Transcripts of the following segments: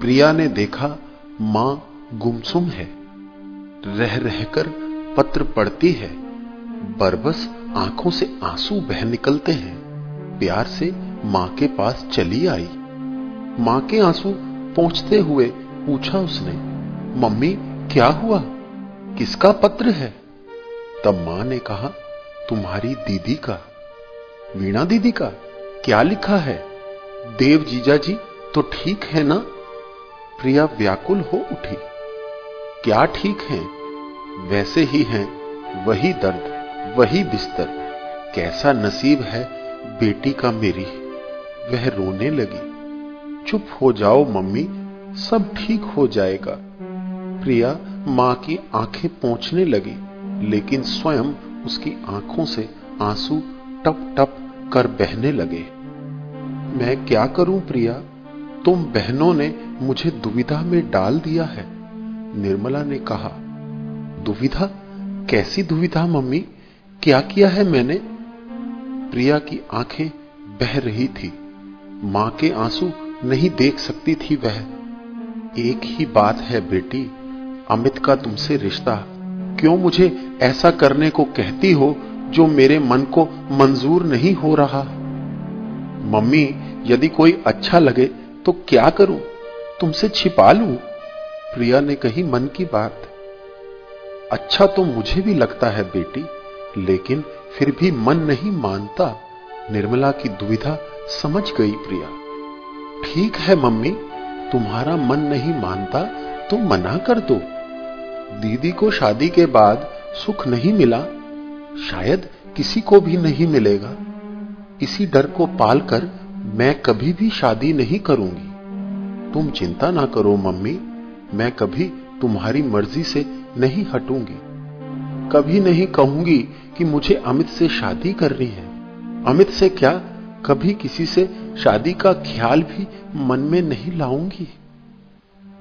प्रिया ने देखा, माँ गुमसुम है। रह रहकर पत्र पढ़ती है। बरबस आँखों से आँसू बह निकलते हैं। प्यार से माँ के पास चली आई। माँ के आँसू पहुँचते हुए पूछा उसने, मम्मी, क्या हुआ? किसका पत्र है? तब माँ ने कहा, तुम्हारी दीदी का। वीणा दीदी का। क्या लिखा है? देव जीजा जी तो ठीक है ना? प्रिया व्याकुल हो उठी। क्या ठीक है? वैसे ही हैं, वही दर्द, वही बिस्तर। कैसा नसीब है, बेटी का मेरी। वह रोने लगी। चुप हो जाओ मम्मी, सब ठीक हो जाएगा। प्रिया माँ की आँखें पहुँचने लगी, लेकिन स्वयं उसकी आँखों से आँसू टप टप कर बहने लगे। मैं क्या करूँ प्रिया? तुम बहनों ने मुझे दुविधा में डाल दिया है। निर्मला ने कहा, दुविधा? कैसी दुविधा, मम्मी? क्या किया है मैंने? प्रिया की आँखें बह रही थी। माँ के आँसू नहीं देख सकती थी वह। एक ही बात है बेटी, अमित का तुमसे रिश्ता। क्यों मुझे ऐसा करने को कहती हो जो मेरे मन को मंजूर नहीं हो रहा? मम्मी, यदि कोई अच्छा लगे तो क्या करूँ? तुमसे छिपा लूँ? प्रिया ने कही, मन की बात। अच्छा तो मुझे भी लगता है बेटी, लेकिन फिर भी मन नहीं मानता। निर्मला की दुविधा समझ गई प्रिया। ठीक है मम्मी, तुम्हारा मन नहीं मानता तो मना कर दो। दीदी को शादी के बाद सुख नहीं मिला। शायद किसी को भी नहीं मिलेगा। इसी डर को पालकर मैं कभी भी शादी नहीं करूँगी। तुम चिंता ना करो, मम्मी। मैं कभी तुम्हारी मर्ज़ी से नहीं हटूँगी। कभी नहीं कहूँगी कि मुझे अमित से शादी करनी है। अमित से क्या? कभी किसी से शादी का ख्याल भी मन में नहीं लाऊँगी।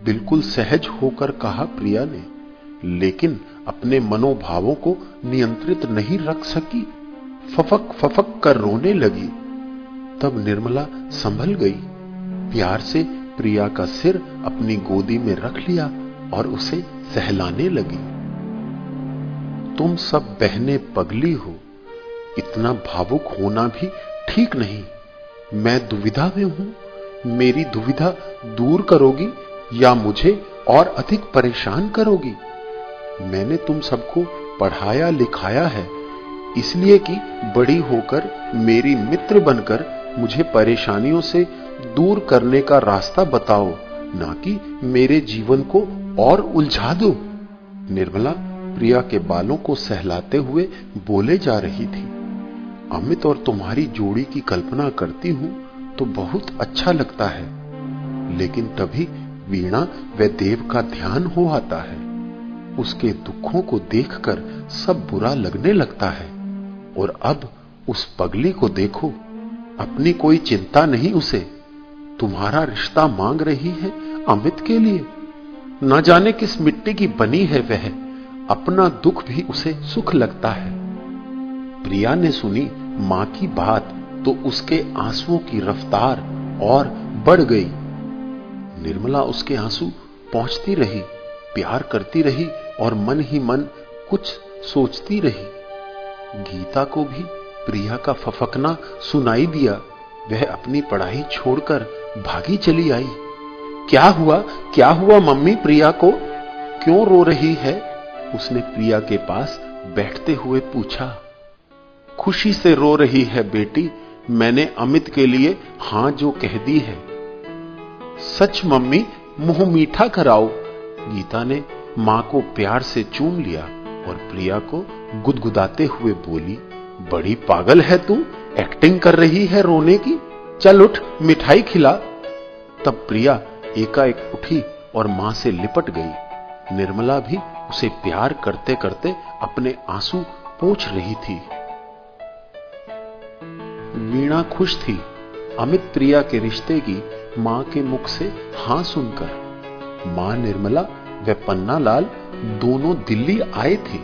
बिल्कुल सहज होकर कहा प्रिया ने, लेकिन अपने मनोभावों को नियंत्रित नहीं रख सकी। फफक फफक कर रोने लगी। तब निर्मला संभल गई। प्यार से प्रिया का सिर अपनी गोदी में रख लिया और उसे सहलाने लगी। तुम सब बहने पगली हो। इतना भावुक होना भी ठीक नहीं। मैं दुविधा में हूँ। मेरी दुविधा दूर करोगी या मुझे और अधिक परेशान करोगी? मैंने तुम सबको पढ़ाया लिखाया है, इसलिए कि बड़ी होकर मेरी मित्र बनकर मुझे परेशानियों से दूर करने का रास्ता बताओ, ना कि मेरे जीवन को और उलझा दो। निर्मला प्रिया के बालों को सहलाते हुए बोले जा रही थी, अमित और तुम्हारी जोड़ी की कल्पना करती हूँ तो बहुत अच्छा लगता है, लेकिन तभी वीणा व देव का ध्यान हो आता है। उसके दुखों को देखकर सब बुरा लगने लगता है, और अब उस पगली को देखो। अपनी कोई चिंता नहीं उसे। तुम्हारा रिश्ता मांग रही है अमित के लिए। न जाने किस मिट्टी की बनी है वह, अपना दुख भी उसे सुख लगता है। प्रिया ने सुनी माँ की बात तो उसके आंसुओं की रफ्तार और बढ़ गई। निर्मला उसके आँसू पहुँचती रही, प्यार करती रही और मन ही मन कुछ सोचती रही। गीता को भी प्रिया का फफकना सुनाई दिया। वह अपनी पढ़ाई छोड़कर भागी चली आई। क्या हुआ? क्या हुआ मम्मी प्रिया को? क्यों रो रही है? उसने प्रिया के पास बैठते हुए पूछा। खुशी से रो रही है बेटी, मैंने अमित के लिए हाँ जो कह दी है। सच मम्मी, मुँह मीठा कराओ। गीता ने माँ को प्यार से चूम लिया और प्रिया को गुदगुदाते हुए बोली बड़ी पागल है तू एक्टिंग कर रही है रोने की। चल उठ, मिठाई खिला। तब प्रिया एकाएक उठी और माँ से लिपट गई। निर्मला भी उसे प्यार करते करते अपने आँसू पूछ रही थी। वीणा खुश थी। अमित प्रिया के रिश्ते की माँ के मुख से हाँ सुनकर। माँ निर्मला व पन्नालाल दोनों दिल्ली आए थे।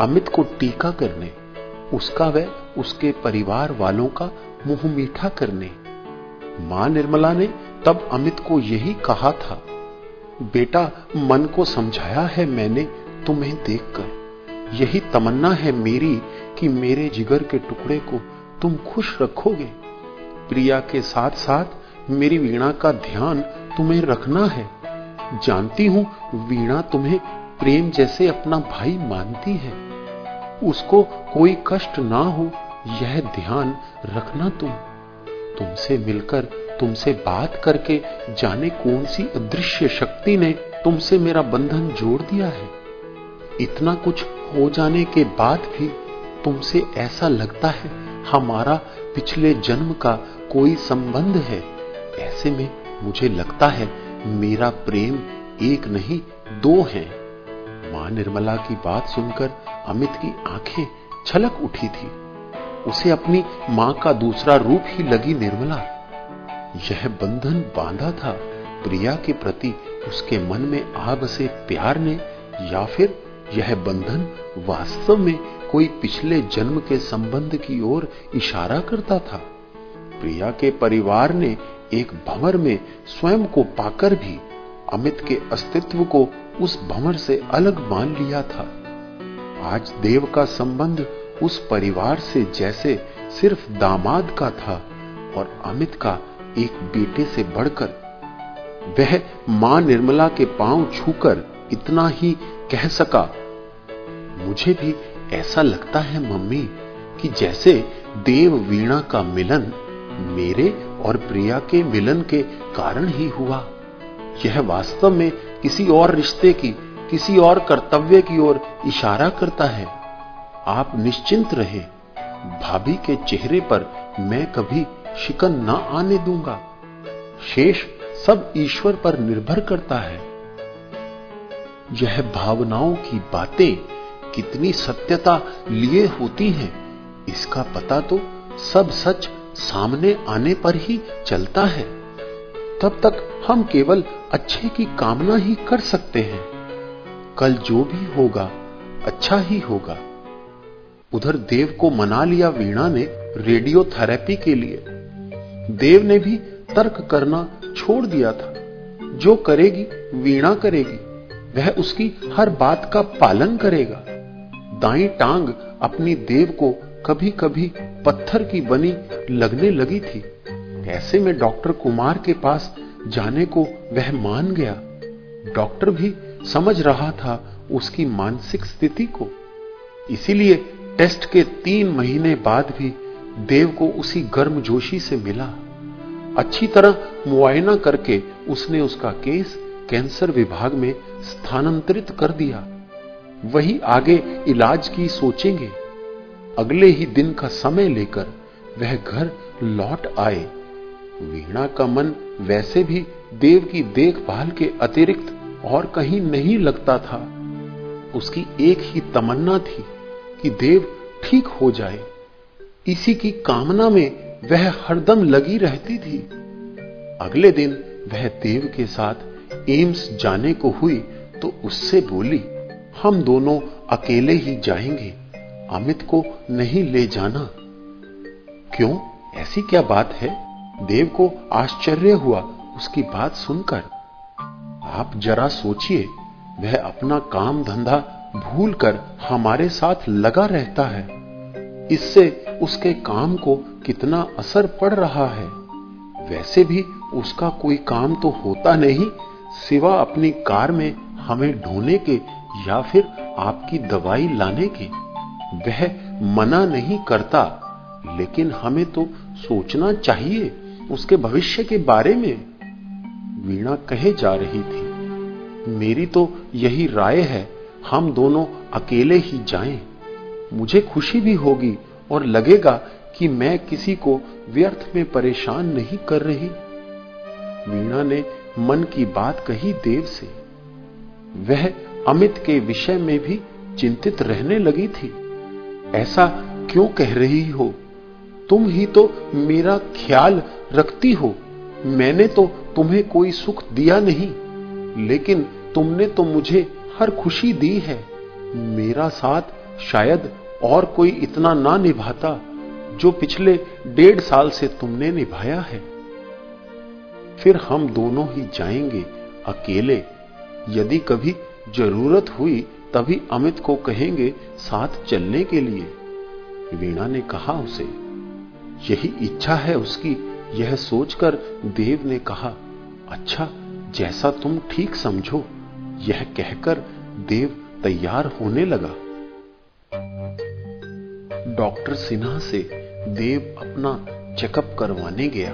अमित को टीका करने उसका व उसके परिवार वालों का मुँह मीठा करने। माँ निर्मला ने तब अमित को यही कहा था, बेटा, मन को समझाया है मैंने तुम्हें देखकर। यही तमन्ना है मेरी कि मेरे जिगर के टुकड़े को तुम खुश रखोगे। प्रिया के साथ साथ मेरी वीणा का ध्यान तुम्हें रखना है। जानती हूँ वीणा तुम्हें प्रेम जैसे अपना भाई मानती है। उसको कोई कष्ट ना हो, यह ध्यान रखना तुम। तुमसे मिलकर, तुमसे बात करके जाने कौन सी अदृश्य शक्ति ने तुमसे मेरा बंधन जोड़ दिया है। इतना कुछ हो जाने के बाद भी तुमसे ऐसा लगता है हमारा पिछले जन्म का कोई संबंध है। ऐसे में मुझे लगता है मेरा प्रेम एक नहीं, दो हैं। माँ निर्मला की बात सुनकर अमित की आँखें छलक उठी थी। उसे अपनी माँ का दूसरा रूप ही लगी निर्मला। यह बंधन बांधा था प्रिया के प्रति उसके मन में आ बसे प्यार ने, या फिर यह बंधन वास्तव में कोई पिछले जन्म के संबंध की ओर इशारा करता था? प्रिया के परिवार ने एक भंवर में स्वयं को पाकर भी अमित के अस्तित्व को उस भंवर से अलग मान लिया था। आज देव का संबंध उस परिवार से जैसे सिर्फ़ दामाद का था और अमित का एक बेटे से बढ़कर, वह माँ निर्मला के पाँव छूकर इतना ही कह सका, मुझे भी ऐसा लगता है मम्मी कि जैसे देव वीणा का मिलन मेरे और प्रिया के मिलन के कारण ही हुआ। यह वास्तव में किसी और रिश्ते की, किसी और कर्तव्य की ओर इशारा करता है। आप निश्चिंत रहे। भाभी के चेहरे पर मैं कभी शिकन ना आने दूँगा। शेष सब ईश्वर पर निर्भर करता है। यह भावनाओं की बातें कितनी सत्यता लिए होती हैं, इसका पता तो सब सच सामने आने पर ही चलता है। तब तक हम केवल अच्छे की कामना ही कर सकते हैं। कल जो भी होगा अच्छा ही होगा। उधर देव को मना लिया वीणा ने रेडियो थेरेपी के लिए। देव ने भी तर्क करना छोड़ दिया था। जो करेगी, वीणा करेगी। वह उसकी हर बात का पालन करेगा। दाई टांग अपनी देव को कभी कभी पत्थर की बनी लगने लगी थी। ऐसे में डॉक्टर कुमार के पास जाने को वह मान गया। डॉक्टर भी समझ रहा था उसकी मानसिक स्थिति को। इसीलिए टेस्ट के तीन महीने बाद भी देव को उसी गर्मजोशी से मिला। अच्छी तरह मुआयना करके उसने उसका केस कैंसर विभाग में स्थानांतरित कर दिया। वही आगे इलाज की सोचेंगे। अगले ही दिन का समय लेकर वह घर लौट आए। वीणा का मन वैसे भी देव की देखभाल के अतिरिक्त और कहीं नहीं लगता था। उसकी एक ही तमन्ना थी कि देव ठीक हो जाए। इसी की कामना में वह हरदम लगी रहती थी। अगले दिन वह देव के साथ एम्स जाने को हुई तो उससे बोली, हम दोनों अकेले ही जाएँगे, अमित को नहीं ले जाना। क्यों? ऐसी क्या बात है? देव को आश्चर्य हुआ उसकी बात सुनकर। आप जरा सोचिए, वह अपना काम धंधा भूलकर हमारे साथ लगा रहता है। इससे उसके काम को कितना असर पड़ रहा है। वैसे भी उसका कोई काम तो होता नहीं, सिवा अपनी कार में हमें ढोने के या फिर आपकी दवाई लाने के। वह मना नहीं करता, लेकिन हमें तो सोचना चाहिए। उसके भविष्य के बारे में वीणा कहे जा रही थी, मेरी तो यही राय है, हम दोनों अकेले ही जाएँ। मुझे खुशी भी होगी और लगेगा कि मैं किसी को व्यर्थ में परेशान नहीं कर रही। वीणा ने मन की बात कही देव से। वह अमित के विषय में भी चिंतित रहने लगी थी। ऐसा क्यों कह रही हो? तुम ही तो मेरा ख्याल रखती हो। मैंने तो तुम्हें कोई सुख दिया नहीं, लेकिन तुमने तो मुझे हर खुशी दी है। मेरा साथ शायद और कोई इतना ना निभाता जो पिछले डेढ़ साल से तुमने निभाया है। फिर हम दोनों ही जाएँगे अकेले। यदि कभी ज़रूरत हुई, तभी अमित को कहेंगे साथ चलने के लिए। वीणा ने कहा उसे यही इच्छा है उसकी। यह सोचकर देव ने कहा अच्छा जैसा तुम ठीक समझो। यह कहकर देव तैयार होने लगा। डॉक्टर सिन्हा से देव अपना चेकअप करवाने गया।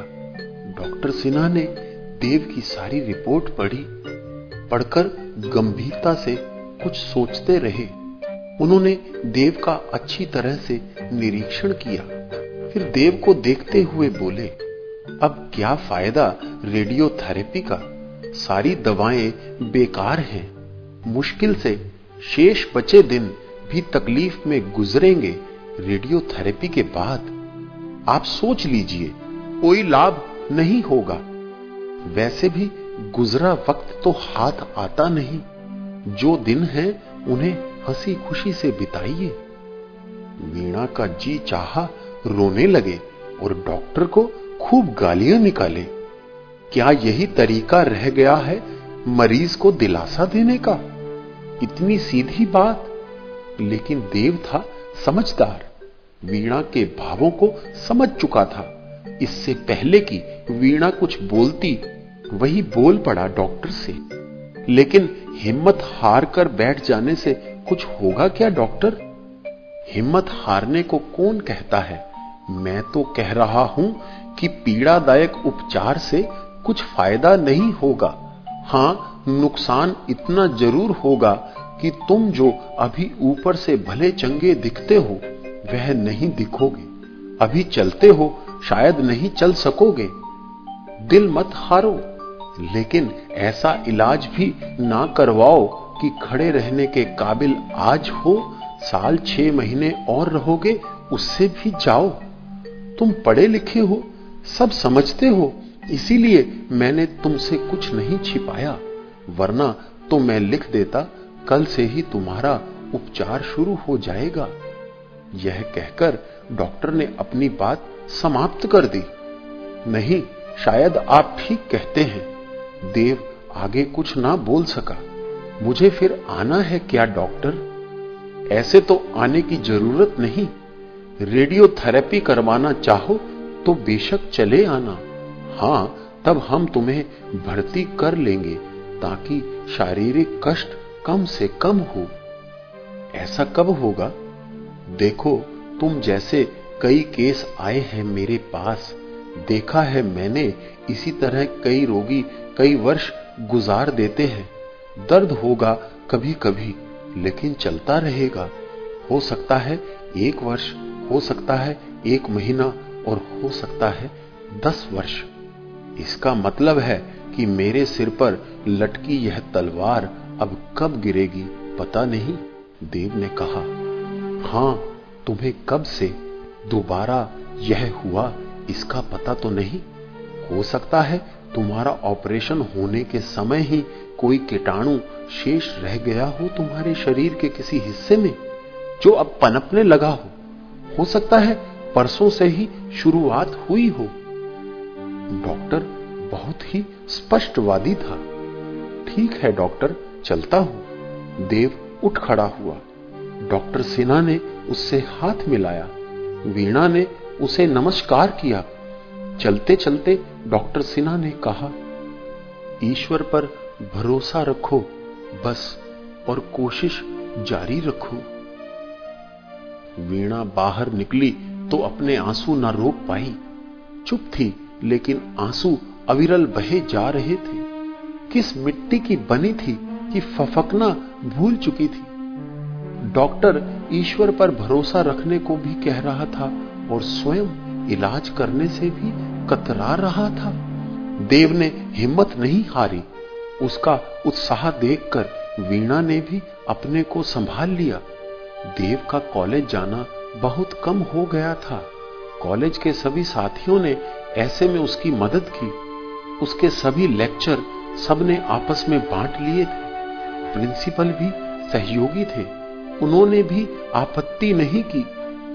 डॉक्टर सिन्हा ने देव की सारी रिपोर्ट पढ़ी। पढ़कर गंभीरता से कुछ सोचते रहे। उन्होंने देव का अच्छी तरह से निरीक्षण किया। फिर देव को देखते हुए बोले, अब क्या फ़ायदा रेडियोथेरेपी का? सारी दवाएँ बेकार हैं। मुश्किल से शेष बचे दिन भी तकलीफ़ में गुजरेंगे रेडियोथेरेपी के बाद। आप सोच लीजिए, कोई लाभ नहीं होगा। वैसे भी गुजरा वक्त तो हाथ आता नहीं। जो दिन है, उन्हें हँसी खुशी से बिताइए। वीणा का जी चाहा रोने लगे और डॉक्टर को खूब गालियाँ निकाले। क्या यही तरीका रह गया है मरीज़ को दिलासा देने का? इतनी सीधी बात। लेकिन देव था समझदार। वीणा के भावों को समझ चुका था। इससे पहले कि वीणा कुछ बोलती, वही बोल पड़ा डॉक्टर से। लेकिन हिम्मत हार कर बैठ जाने से कुछ होगा क्या डॉक्टर? हिम्मत हारने को कौन कहता है? मैं तो कह रहा हूँ कि पीड़ादायक उपचार से कुछ फ़ायदा नहीं होगा। हाँ, नुकसान इतना ज़रूर होगा कि तुम जो अभी ऊपर से भले चंगे दिखते हो, वह नहीं दिखोगे। अभी चलते हो, शायद नहीं चल सकोगे। दिल मत हारो, लेकिन ऐसा इलाज भी ना करवाओ कि खड़े रहने के काबिल आज हो, साल छह महीने और रहोगे, उससे भी जाओ। तुम पढ़े लिखे हो, सब समझते हो, इसीलिए मैंने तुमसे कुछ नहीं छिपाया, वरना तो मैं लिख देता, कल से ही तुम्हारा उपचार शुरू हो जाएगा। यह कहकर डॉक्टर ने अपनी बात समाप्त कर दी। नहीं, शायद आप ठीक कहते हैं। देव आगे कुछ ना बोल सका। मुझे फिर आना है क्या, डॉक्टर? ऐसे तो आने की ज़रूरत नहीं। रेडियोथेरेपी करवाना चाहो तो बेशक चले आना। हाँ, तब हम तुम्हें भर्ती कर लेंगे ताकि शारीरिक कष्ट कम से कम हो। ऐसा कब होगा? देखो, तुम जैसे कई केस आए हैं मेरे पास। देखा है मैंने, इसी तरह कई रोगी कई वर्ष गुजार देते हैं। दर्द होगा कभी कभी लेकिन चलता रहेगा। हो सकता है एक वर्ष हो सकता है एक महीना और हो सकता है दस वर्ष। इसका मतलब है कि मेरे सिर पर लटकी यह तलवार अब कब गिरेगी पता नहीं, देव ने कहा। हाँ, तुम्हें कब से दोबारा यह हुआ, इसका पता तो नहीं। हो सकता है तुम्हारा ऑपरेशन होने के समय ही कोई कीटाणु शेष रह गया हो तुम्हारे शरीर के किसी हिस्से में, जो अब पनपने लगा हो। हो सकता है परसों से ही शुरुआत हुई हो। डॉक्टर बहुत ही स्पष्टवादी था। ठीक है, डॉक्टर, चलता हूँ। देव उठ खड़ा हुआ। डॉक्टर सिन्हा ने उससे हाथ मिलाया। वीणा ने उसे नमस्कार किया। चलते चलते डॉक्टर सिन्हा ने कहा, ईश्वर पर भरोसा रखो, बस, और कोशिश जारी रखो। वीणा बाहर निकली तो अपने आँसू ना रोक पाई। चुप थी, लेकिन आँसू अविरल बहे जा रहे थे। किस मिट्टी की बनी थी कि फफकना भूल चुकी थी? डॉक्टर ईश्वर पर भरोसा रखने को भी कह रहा था और स्वयं इलाज करने से भी कतरा रहा था। देव ने हिम्मत नहीं हारी। उसका उत्साह देखकर वीणा ने भी अपने को संभाल लिया। देव का कॉलेज जाना बहुत कम हो गया था। कॉलेज के सभी साथियों ने ऐसे में उसकी मदद की। उसके सभी लेक्चर सबने आपस में बांट लिए थे। प्रिंसिपल भी सहयोगी थे। उन्होंने भी आपत्ति नहीं की।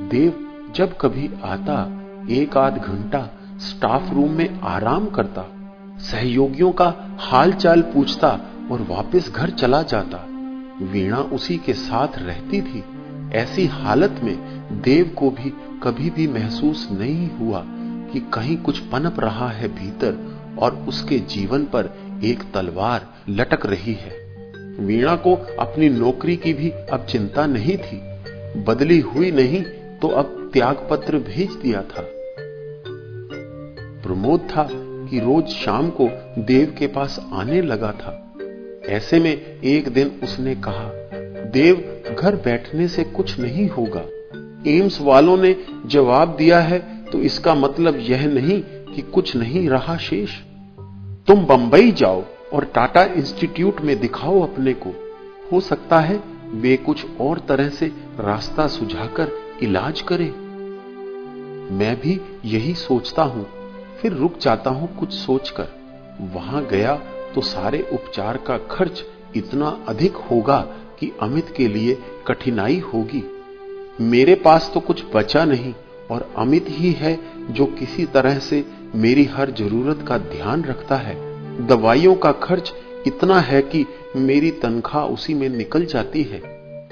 देव जब कभी आता, एक आध घंटा स्टाफ रूम में आराम करता, सहयोगियों का हाल चाल पूछता और वापस घर चला जाता। वीणा उसी के साथ रहती थी। ऐसी हालत में देव को भी कभी भी महसूस नहीं हुआ कि कहीं कुछ पनप रहा है भीतर और उसके जीवन पर एक तलवार लटक रही है। वीणा को अपनी नौकरी की भी अब चिंता नहीं थी। बदली हुई नहीं तो अब त्याग पत्र भेज दिया था। प्रमोद था कि रोज शाम को देव के पास आने लगा था। ऐसे में एक दिन उसने कहा देव घर बैठने से कुछ नहीं होगा। एम्स वालों ने जवाब दिया है तो इसका मतलब यह नहीं कि कुछ नहीं रहा शेष। तुम बंबई जाओ और टाटा इंस्टीट्यूट में दिखाओ अपने को। हो सकता है वे कुछ और तरह से रास्ता सुझाकर इलाज करें। मैं भी यही सोचता हूँ। फिर रुक जाता हूँ कुछ सोचकर। वहाँ गया तो सारे उपचार का खर्च इतना अधिक होगा कि अमित के लिए कठिनाई होगी। मेरे पास तो कुछ बचा नहीं और अमित ही है जो किसी तरह से मेरी हर ज़रूरत का ध्यान रखता है। दवाइयों का खर्च इतना है कि मेरी तनख्वाह उसी में निकल जाती है।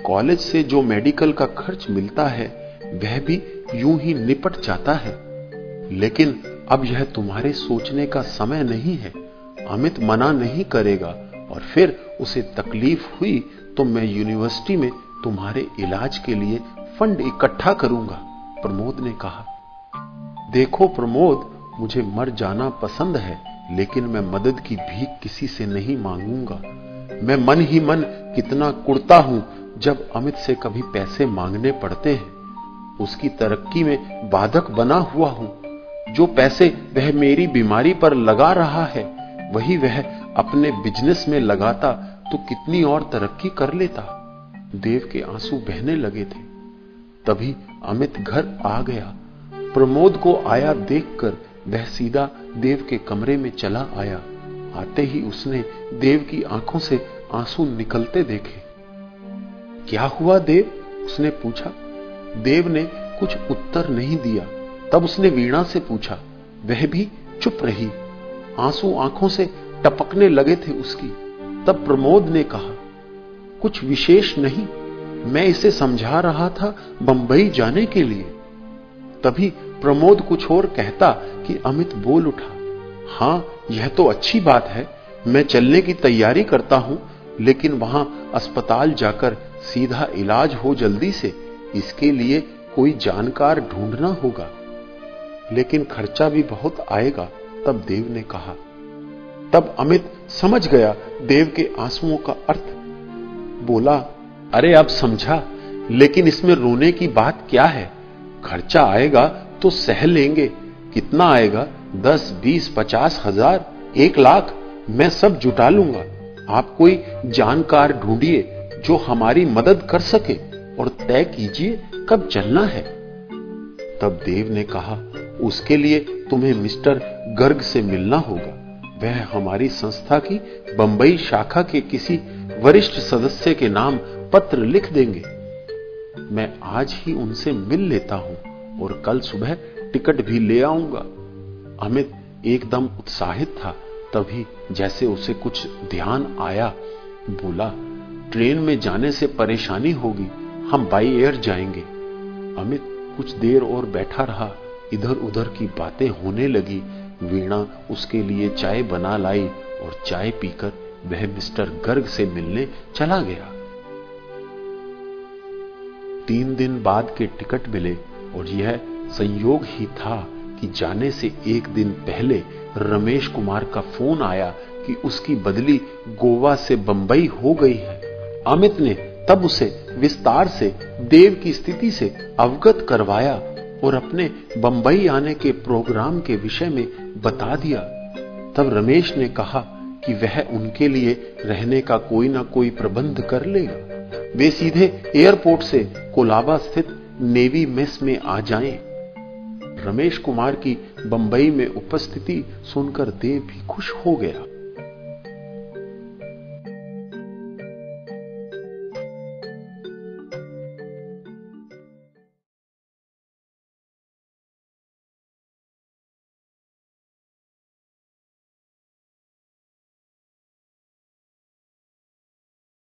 कॉलेज से जो मेडिकल का खर्च मिलता है, वह भी यूँ ही निपट जाता है। लेकिन अब यह तुम्हारे सोचने का समय नहीं है। अमित मना नहीं करेगा और फिर उसे तकलीफ़ हुई तो मैं यूनिवर्सिटी में तुम्हारे इलाज के लिए फंड इकट्ठा करूँगा, प्रमोद ने कहा। देखो प्रमोद, मुझे मर जाना पसंद है, लेकिन मैं मदद की भीख किसी से नहीं मांगूँगा। मैं मन ही मन कितना कुड़ता हूँ जब अमित से कभी पैसे मांगने पड़ते हैं। उसकी तरक्की में बाधक बना हुआ हूँ। जो पैसे वह मेरी बीमारी पर लगा रहा है, वही वह अपने बिज़नेस में लगाता तो कितनी और तरक्की कर लेता। देव के आँसू बहने लगे थे। तभी अमित घर आ गया। प्रमोद को आया देखकर वह सीधा देव के कमरे में चला आया। आते ही उसने देव की आँखों से आँसू निकलते देखे। क्या हुआ देव? उसने पूछा। देव ने कुछ उत्तर नहीं दिया। तब उसने वीणा से पूछा। वह भी चुप रही। आँसू आँखों से टपकने लगे थे उसकी। तब प्रमोद ने कहा, कुछ विशेष नहीं, मैं इसे समझा रहा था बंबई जाने के लिए। तभी प्रमोद कुछ और कहता कि अमित बोल उठा, हाँ, यह तो अच्छी बात है, मैं चलने की तैयारी करता हूँ, लेकिन वहाँ अस्पताल जाकर सीधा इलाज हो जल्दी से, इसके लिए कोई जानकार ढूंढना होगा। लेकिन खर्चा भी बहुत आएगा, तब देव ने कहा। तब अमित समझ गया देव के आंसुओं का अर्थ। बोला, अरे अब समझा, लेकिन इसमें रोने की बात क्या है? खर्चा आएगा तो सह लेंगे। कितना आएगा? दस, बीस, पचास हज़ार, एक लाख। मैं सब जुटा लूँगा। आप कोई जानकार ढूंढिए जो हमारी मदद कर सके और तय कीजिए कब चलना है। तब देव ने कहा, उसके लिए तुम्हें मिस्टर गर्ग से मिलना होगा। वह हमारी संस्था की बंबई शाखा के किसी वरिष्ठ सदस्य के नाम पत्र लिख देंगे। मैं आज ही उनसे मिल लेता हूँ और कल सुबह टिकट भी ले आऊँगा। अमित एकदम उत्साहित था, तभी जैसे उसे कुछ ध्यान आया, बोला, ट्रेन में जाने से परेशानी होगी, हम बाई एयर जाएँगे। अमित कुछ देर और बैठा रहा इधर उधर की बातें होने लगी वीणा उसके लिए चाय बना लाई और चाय पीकर वह मिस्टर गर्ग से मिलने चला गया। तीन दिन बाद के टिकट मिले और यह संयोग ही था कि जाने से एक दिन पहले रमेश कुमार का फ़ोन आया कि उसकी बदली गोवा से बंबई हो गई है। अमित ने तब उसे विस्तार से, देव की स्थिति से अवगत करवाया और अपने बंबई आने के प्रोग्राम के विषय में बता दिया। तब रमेश ने कहा कि वह उनके लिए रहने का कोई ना कोई प्रबंध कर लेगा। वे सीधे एयरपोर्ट से कोलाबा स्थित नेवी मेस में आ जाएँ। रमेश कुमार की बंबई में उपस्थिति सुनकर देव भी खुश हो गया।